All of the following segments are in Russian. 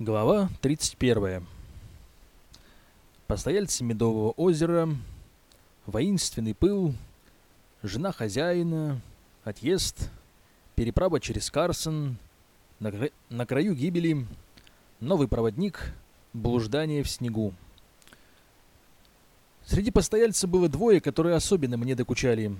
Глава 31. Постояльцы Медового озера, воинственный пыл, жена хозяина, отъезд, переправа через Карсон, на, кра- на краю гибели, новый проводник, блуждание в снегу. Среди постояльцев было двое, которые особенно мне докучали.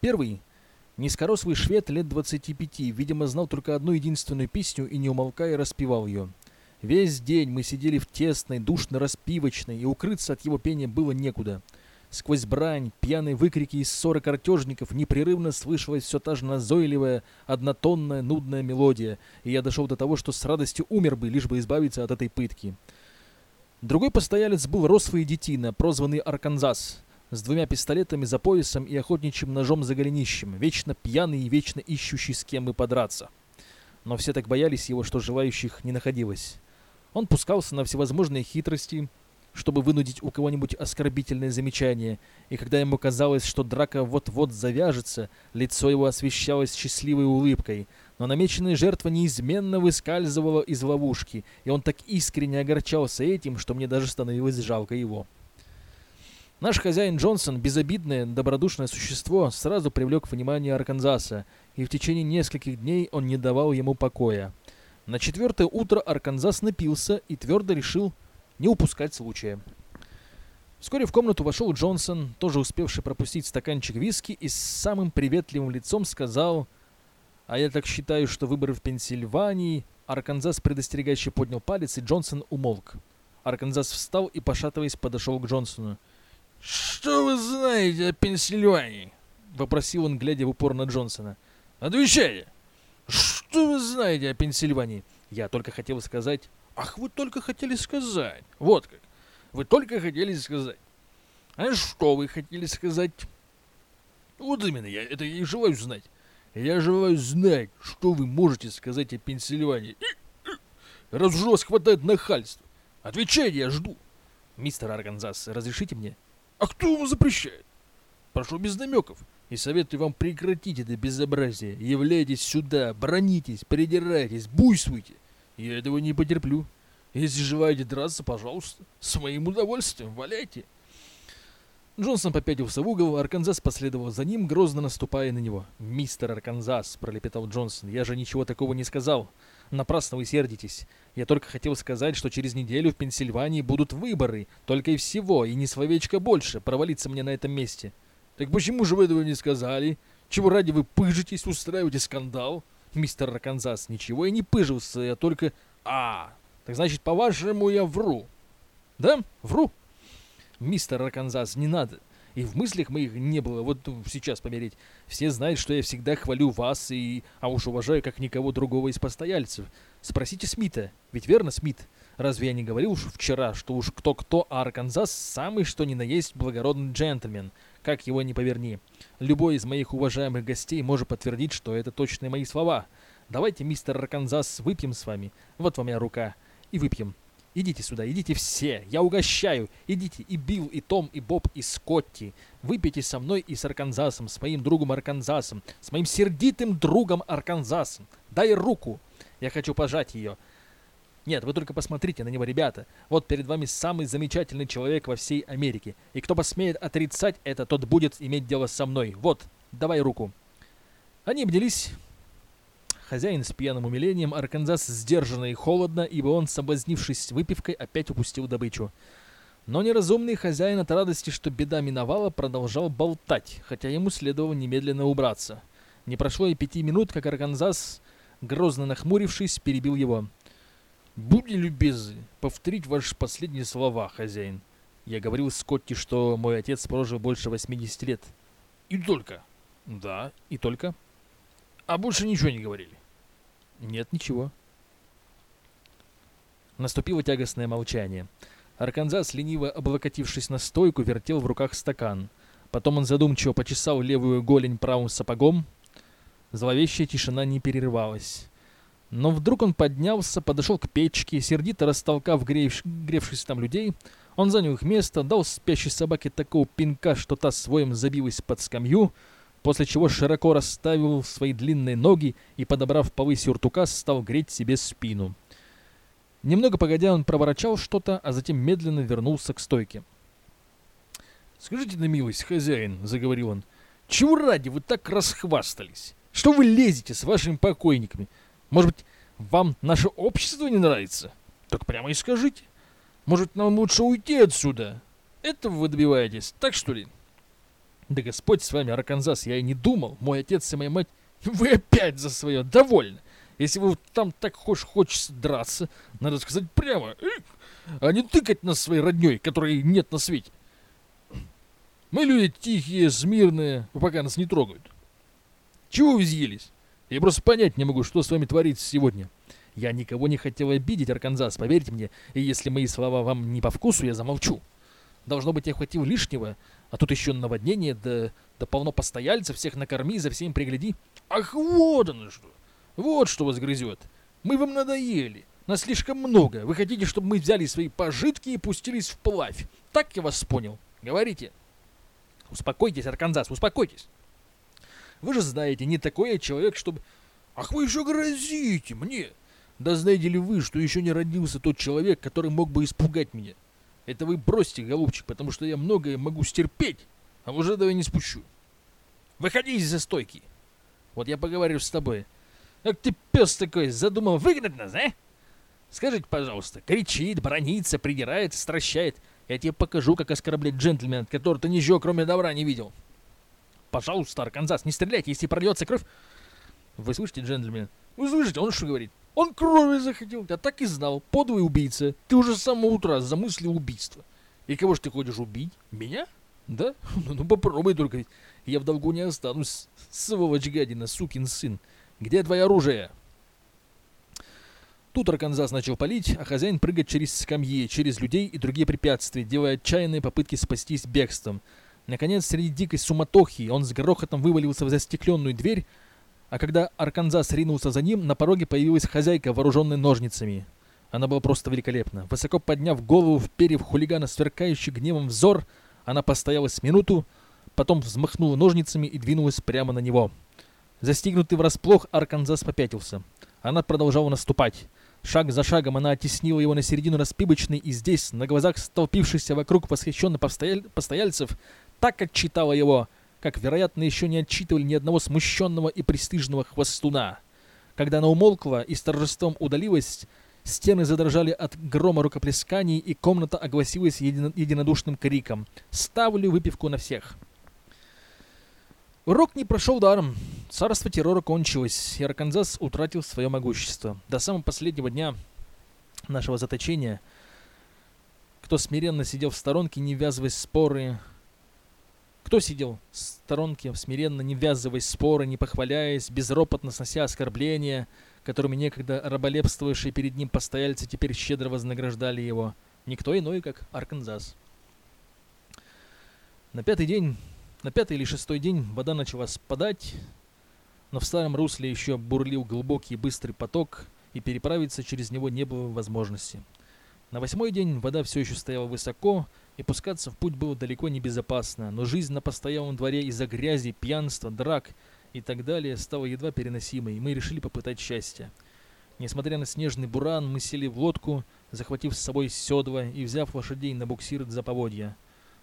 Первый — низкорослый швед лет 25, видимо, знал только одну единственную песню и не умолкая распевал ее — Весь день мы сидели в тесной, душно-распивочной, и укрыться от его пения было некуда. Сквозь брань, пьяные выкрики из ссоры картежников непрерывно слышалась все та же назойливая, однотонная, нудная мелодия, и я дошел до того, что с радостью умер бы, лишь бы избавиться от этой пытки. Другой постоялец был рослый детина, прозванный Арканзас, с двумя пистолетами за поясом и охотничьим ножом за голенищем, вечно пьяный и вечно ищущий с кем бы подраться. Но все так боялись его, что желающих не находилось. Он пускался на всевозможные хитрости, чтобы вынудить у кого-нибудь оскорбительное замечание, и когда ему казалось, что драка вот-вот завяжется, лицо его освещалось счастливой улыбкой, но намеченная жертва неизменно выскальзывала из ловушки, и он так искренне огорчался этим, что мне даже становилось жалко его. Наш хозяин Джонсон, безобидное, добродушное существо, сразу привлек внимание Арканзаса, и в течение нескольких дней он не давал ему покоя. На четвертое утро Арканзас напился и твердо решил не упускать случая. Вскоре в комнату вошел Джонсон, тоже успевший пропустить стаканчик виски, и с самым приветливым лицом сказал «А я так считаю, что выборы в Пенсильвании...» Арканзас предостерегающе поднял палец, и Джонсон умолк. Арканзас встал и, пошатываясь, подошел к Джонсону. «Что вы знаете о Пенсильвании?» — вопросил он, глядя в упор на Джонсона. «Отвечайте!» Что вы знаете о Пенсильвании? Я только хотел сказать... Ах, вы только хотели сказать. Вот как. Вы только хотели сказать. А что вы хотели сказать? Вот именно, я это и желаю знать. Я желаю знать, что вы можете сказать о Пенсильвании. Раз уж вас хватает нахальства. Отвечайте, я жду. Мистер Арканзас, разрешите мне? А кто вам запрещает? Прошу без намеков и советую вам прекратить это безобразие. Являйтесь сюда, бронитесь, придирайтесь, буйствуйте. Я этого не потерплю. Если желаете драться, пожалуйста, с моим удовольствием, валяйте. Джонсон попятился в угол, Арканзас последовал за ним, грозно наступая на него. «Мистер Арканзас», — пролепетал Джонсон, — «я же ничего такого не сказал. Напрасно вы сердитесь. Я только хотел сказать, что через неделю в Пенсильвании будут выборы, только и всего, и ни словечко больше, провалиться мне на этом месте». Так почему же вы этого не сказали? Чего ради вы пыжитесь, устраиваете скандал? Мистер Арканзас, ничего я не пыжился, я только... А, так значит, по-вашему, я вру. Да, вру. Мистер Арканзас, не надо. И в мыслях моих не было, вот сейчас помереть. Все знают, что я всегда хвалю вас, и, а уж уважаю как никого другого из постояльцев. Спросите Смита, ведь верно, Смит? Разве я не говорил уж вчера, что уж кто-кто, а Арканзас самый что ни на есть благородный джентльмен, как его не поверни. Любой из моих уважаемых гостей может подтвердить, что это точные мои слова. Давайте, мистер Арканзас, выпьем с вами. Вот вам моя рука. И выпьем. Идите сюда, идите все, я угощаю. Идите и Билл, и Том, и Боб, и Скотти. Выпейте со мной и с Арканзасом, с моим другом Арканзасом, с моим сердитым другом Арканзасом. Дай руку. Я хочу пожать ее. Нет, вы только посмотрите на него, ребята. Вот перед вами самый замечательный человек во всей Америке. И кто посмеет отрицать это, тот будет иметь дело со мной. Вот, давай руку. Они обнялись. Хозяин с пьяным умилением, Арканзас сдержанно и холодно, ибо он, соблазнившись выпивкой, опять упустил добычу. Но неразумный хозяин от радости, что беда миновала, продолжал болтать, хотя ему следовало немедленно убраться. Не прошло и пяти минут, как Арканзас, грозно нахмурившись, перебил его. Будьте любезны повторить ваши последние слова, хозяин. Я говорил Скотти, что мой отец прожил больше 80 лет. И только? Да, и только. А больше ничего не говорили? Нет, ничего. Наступило тягостное молчание. Арканзас, лениво облокотившись на стойку, вертел в руках стакан. Потом он задумчиво почесал левую голень правым сапогом. Зловещая тишина не перерывалась. Но вдруг он поднялся, подошел к печке, сердито растолкав грев... гревшись там людей. Он занял их место, дал спящей собаке такого пинка, что та своим забилась под скамью, после чего широко расставил свои длинные ноги и, подобрав полы сюртука, стал греть себе спину. Немного погодя, он проворачал что-то, а затем медленно вернулся к стойке. «Скажите на милость, хозяин», — заговорил он, — «чего ради вы так расхвастались? Что вы лезете с вашими покойниками? Может быть, вам наше общество не нравится? Так прямо и скажите. Может, нам лучше уйти отсюда? Этого вы добиваетесь, так что ли?» «Да Господь с вами, Арканзас, я и не думал. Мой отец и моя мать...» «Вы опять за свое, довольно. Если вы там так хочешь хочется драться, надо сказать прямо, а не тыкать нас своей родней, которой нет на свете. Мы люди тихие, смирные, пока нас не трогают. Чего вы взъелись? Я просто понять не могу, что с вами творится сегодня. Я никого не хотел обидеть, Арканзас, поверьте мне, и если мои слова вам не по вкусу, я замолчу. Должно быть, я хватил лишнего, а тут еще наводнение, да, да полно постояльцев, всех накорми, за всем пригляди. Ах, вот оно что! Вот что вас грызет. Мы вам надоели. Нас слишком много. Вы хотите, чтобы мы взяли свои пожитки и пустились в плавь. Так я вас понял. Говорите. Успокойтесь, Арканзас, успокойтесь. Вы же знаете, не такой я человек, чтобы... Ах, вы еще грозите мне! Да знаете ли вы, что еще не родился тот человек, который мог бы испугать меня? Это вы бросьте, голубчик, потому что я многое могу стерпеть, а уже давай не спущу. Выходи из-за стойки. Вот я поговорю с тобой. Как ты пес такой, задумал выгнать нас, а? Скажите, пожалуйста, кричит, бронится, придирает, стращает. Я тебе покажу, как оскорблять джентльмена, который ты ничего кроме добра не видел. Пожалуйста, Арканзас, не стреляйте, если прольется кровь. Вы слышите, джентльмен? Вы слышите, он что говорит? Он крови захотел. Я так и знал. Подлый убийца. Ты уже с самого утра замыслил убийство. И кого же ты хочешь убить? Меня? Да? Ну, ну попробуй только. Я в долгу не останусь. Сволочь гадина, сукин сын. Где твое оружие?» Тут Арканзас начал палить, а хозяин прыгать через скамьи, через людей и другие препятствия, делая отчаянные попытки спастись бегством. Наконец, среди дикой суматохи он с грохотом вывалился в застекленную дверь, а когда Арканзас ринулся за ним, на пороге появилась хозяйка, вооруженная ножницами. Она была просто великолепна. Высоко подняв голову, вперев хулигана сверкающий гневом взор, она постояла с минуту, потом взмахнула ножницами и двинулась прямо на него. Застигнутый врасплох, Арканзас попятился. Она продолжала наступать. Шаг за шагом она оттеснила его на середину распибочной, и здесь, на глазах столпившихся вокруг восхищенных постояль... постояльцев, так как читала его, как, вероятно, еще не отчитывали ни одного смущенного и престижного хвостуна. Когда она умолкла и с торжеством удалилась, стены задрожали от грома рукоплесканий, и комната огласилась еди... единодушным криком «Ставлю выпивку на всех!» Урок не прошел даром. Царство террора кончилось, и Арканзас утратил свое могущество. До самого последнего дня нашего заточения, кто смиренно сидел в сторонке, не ввязываясь в споры, кто сидел в сторонке, смиренно не ввязываясь в споры, не похваляясь, безропотно снося оскорбления, которыми некогда раболепствовавшие перед ним постояльцы теперь щедро вознаграждали его? Никто иной, как Арканзас. На пятый день на пятый или шестой день вода начала спадать, но в старом русле еще бурлил глубокий быстрый поток, и переправиться через него не было возможности. На восьмой день вода все еще стояла высоко, и пускаться в путь было далеко не безопасно, но жизнь на постоялом дворе из-за грязи, пьянства, драк и так далее стала едва переносимой, и мы решили попытать счастье. Несмотря на снежный буран, мы сели в лодку, захватив с собой седла и взяв лошадей на буксир за поводья.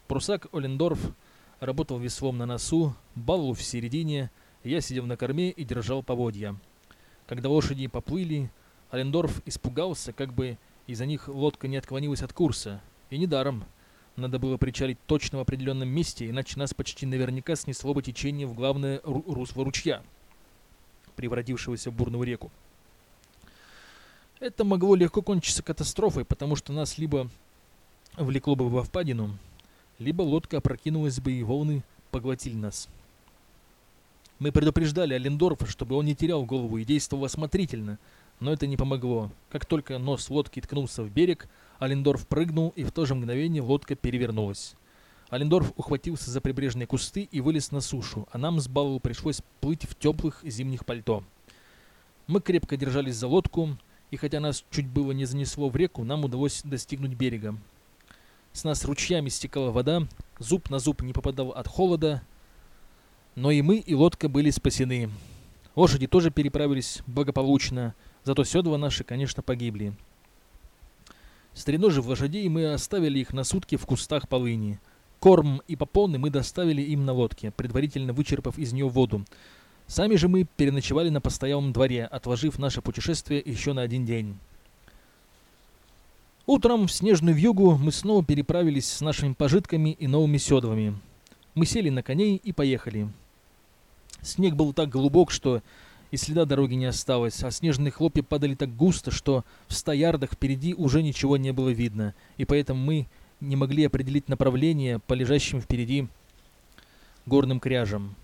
Прусак Олендорф работал веслом на носу, баллу в середине, я сидел на корме и держал поводья. Когда лошади поплыли, Алендорф испугался, как бы из-за них лодка не отклонилась от курса. И недаром. Надо было причалить точно в определенном месте, иначе нас почти наверняка снесло бы течение в главное ру русло ручья, превратившегося в бурную реку. Это могло легко кончиться катастрофой, потому что нас либо влекло бы во впадину, либо лодка опрокинулась бы и волны поглотили нас. Мы предупреждали Алендорфа, чтобы он не терял голову и действовал осмотрительно, но это не помогло. Как только нос лодки ткнулся в берег, Алендорф прыгнул, и в то же мгновение лодка перевернулась. Алендорф ухватился за прибрежные кусты и вылез на сушу, а нам с Баллу пришлось плыть в теплых зимних пальто. Мы крепко держались за лодку, и хотя нас чуть было не занесло в реку, нам удалось достигнуть берега. С нас ручьями стекала вода, зуб на зуб не попадал от холода, но и мы, и лодка были спасены. Лошади тоже переправились благополучно, зато седла наши, конечно, погибли. Стреножив лошадей, мы оставили их на сутки в кустах полыни. Корм и попоны мы доставили им на лодке, предварительно вычерпав из нее воду. Сами же мы переночевали на постоялом дворе, отложив наше путешествие еще на один день. Утром в снежную вьюгу мы снова переправились с нашими пожитками и новыми седлами. Мы сели на коней и поехали. Снег был так глубок, что и следа дороги не осталось, а снежные хлопья падали так густо, что в ста ярдах впереди уже ничего не было видно, и поэтому мы не могли определить направление по лежащим впереди горным кряжам.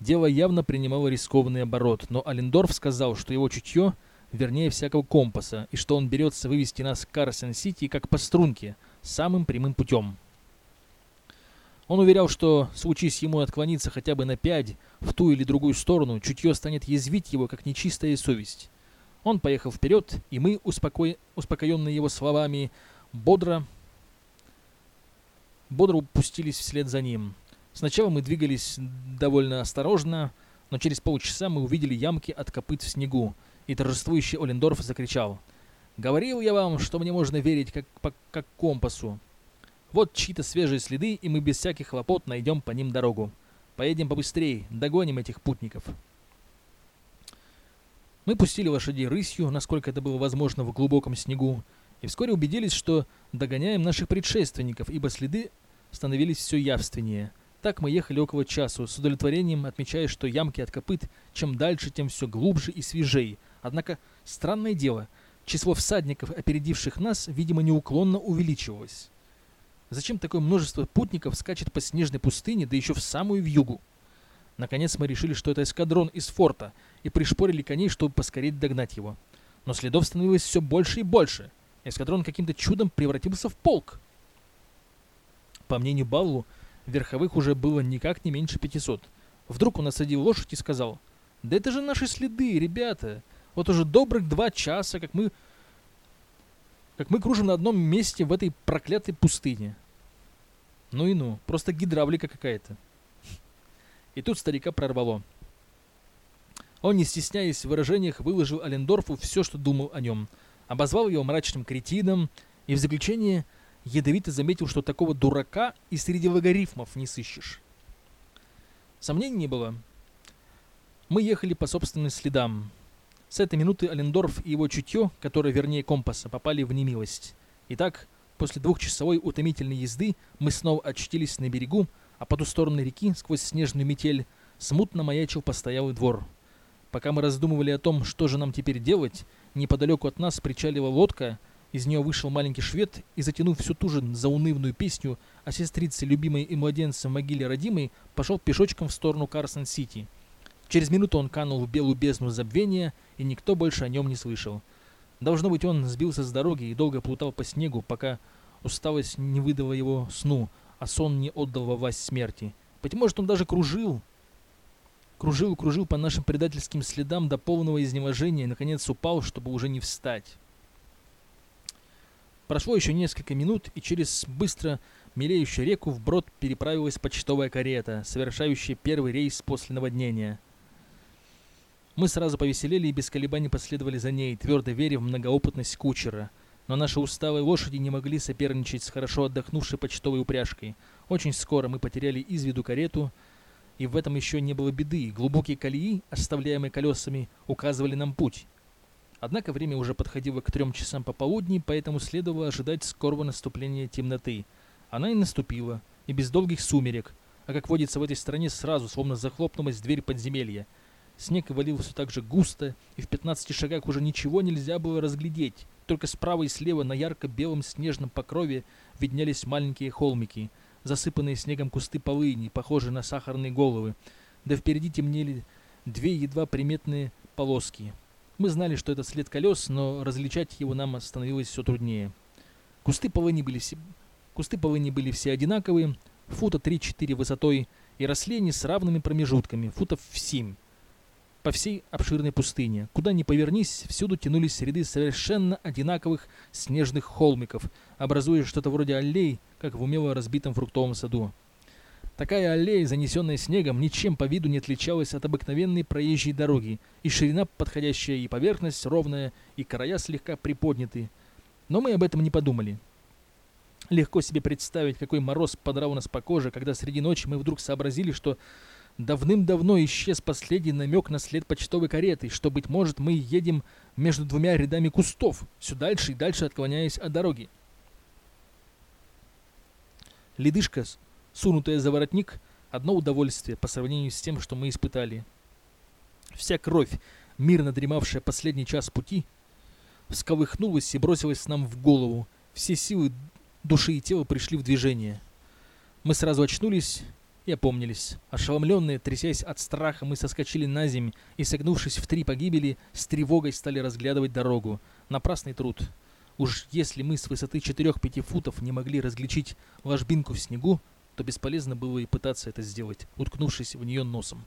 Дело явно принимало рискованный оборот, но Алендорф сказал, что его чутье вернее всякого компаса, и что он берется вывести нас к Карсон-Сити как по струнке, самым прямым путем. Он уверял, что, случись ему отклониться хотя бы на пять в ту или другую сторону, чутье станет язвить его, как нечистая совесть. Он поехал вперед, и мы, успоко... успокоенные его словами, бодро... бодро упустились вслед за ним. Сначала мы двигались довольно осторожно, но через полчаса мы увидели ямки от копыт в снегу, и торжествующий Олендорф закричал. «Говорил я вам, что мне можно верить как, по, как компасу. Вот чьи-то свежие следы, и мы без всяких хлопот найдем по ним дорогу. Поедем побыстрее, догоним этих путников». Мы пустили лошадей рысью, насколько это было возможно в глубоком снегу, и вскоре убедились, что догоняем наших предшественников, ибо следы становились все явственнее – так мы ехали около часу, с удовлетворением отмечая, что ямки от копыт чем дальше, тем все глубже и свежей. Однако, странное дело, число всадников, опередивших нас, видимо, неуклонно увеличивалось. Зачем такое множество путников скачет по снежной пустыне, да еще в самую вьюгу? Наконец мы решили, что это эскадрон из форта, и пришпорили коней, чтобы поскорее догнать его. Но следов становилось все больше и больше. Эскадрон каким-то чудом превратился в полк. По мнению Баллу, Верховых уже было никак не меньше 500. Вдруг он осадил лошадь и сказал, «Да это же наши следы, ребята! Вот уже добрых два часа, как мы... как мы кружим на одном месте в этой проклятой пустыне». Ну и ну, просто гидравлика какая-то. И тут старика прорвало. Он, не стесняясь в выражениях, выложил Алендорфу все, что думал о нем. Обозвал его мрачным кретином и в заключение ядовито заметил, что такого дурака и среди логарифмов не сыщешь. Сомнений не было. Мы ехали по собственным следам. С этой минуты Алендорф и его чутье, которое вернее компаса, попали в немилость. Итак, после двухчасовой утомительной езды мы снова очутились на берегу, а по ту сторону реки, сквозь снежную метель, смутно маячил постоялый двор. Пока мы раздумывали о том, что же нам теперь делать, неподалеку от нас причалила лодка — из нее вышел маленький швед и, затянув всю ту же заунывную песню о сестрице, любимой и младенце в могиле родимой, пошел пешочком в сторону Карсон-Сити. Через минуту он канул в белую бездну забвения, и никто больше о нем не слышал. Должно быть, он сбился с дороги и долго плутал по снегу, пока усталость не выдала его сну, а сон не отдал во власть смерти. Быть может, он даже кружил, кружил кружил по нашим предательским следам до полного изнеможения и, наконец, упал, чтобы уже не встать. Прошло еще несколько минут, и через быстро мелеющую реку вброд переправилась почтовая карета, совершающая первый рейс после наводнения. Мы сразу повеселели и без колебаний последовали за ней, твердо веря в многоопытность кучера. Но наши усталые лошади не могли соперничать с хорошо отдохнувшей почтовой упряжкой. Очень скоро мы потеряли из виду карету, и в этом еще не было беды. Глубокие колеи, оставляемые колесами, указывали нам путь. Однако время уже подходило к трем часам пополудни, поэтому следовало ожидать скорого наступления темноты. Она и наступила, и без долгих сумерек, а как водится в этой стране сразу, словно захлопнулась дверь подземелья. Снег валил все так же густо, и в 15 шагах уже ничего нельзя было разглядеть. Только справа и слева на ярко-белом снежном покрове виднелись маленькие холмики, засыпанные снегом кусты полыни, похожие на сахарные головы. Да впереди темнели две едва приметные полоски. Мы знали, что это след колес, но различать его нам становилось все труднее. Кусты полыни были все, Кусты полыни были все одинаковые, фута 3-4 высотой, и росли они с равными промежутками, футов в 7, по всей обширной пустыне. Куда ни повернись, всюду тянулись ряды совершенно одинаковых снежных холмиков, образуя что-то вроде аллей, как в умело разбитом фруктовом саду. Такая аллея, занесенная снегом, ничем по виду не отличалась от обыкновенной проезжей дороги, и ширина подходящая, и поверхность ровная, и края слегка приподняты. Но мы об этом не подумали. Легко себе представить, какой мороз подрал нас по коже, когда среди ночи мы вдруг сообразили, что давным-давно исчез последний намек на след почтовой кареты, что, быть может, мы едем между двумя рядами кустов, все дальше и дальше отклоняясь от дороги. Ледышка, сунутая за воротник, одно удовольствие по сравнению с тем, что мы испытали. Вся кровь, мирно дремавшая последний час пути, всколыхнулась и бросилась нам в голову. Все силы души и тела пришли в движение. Мы сразу очнулись и опомнились. Ошеломленные, трясясь от страха, мы соскочили на землю и, согнувшись в три погибели, с тревогой стали разглядывать дорогу. Напрасный труд. Уж если мы с высоты 4-5 футов не могли различить ложбинку в снегу, то бесполезно было и пытаться это сделать, уткнувшись в нее носом.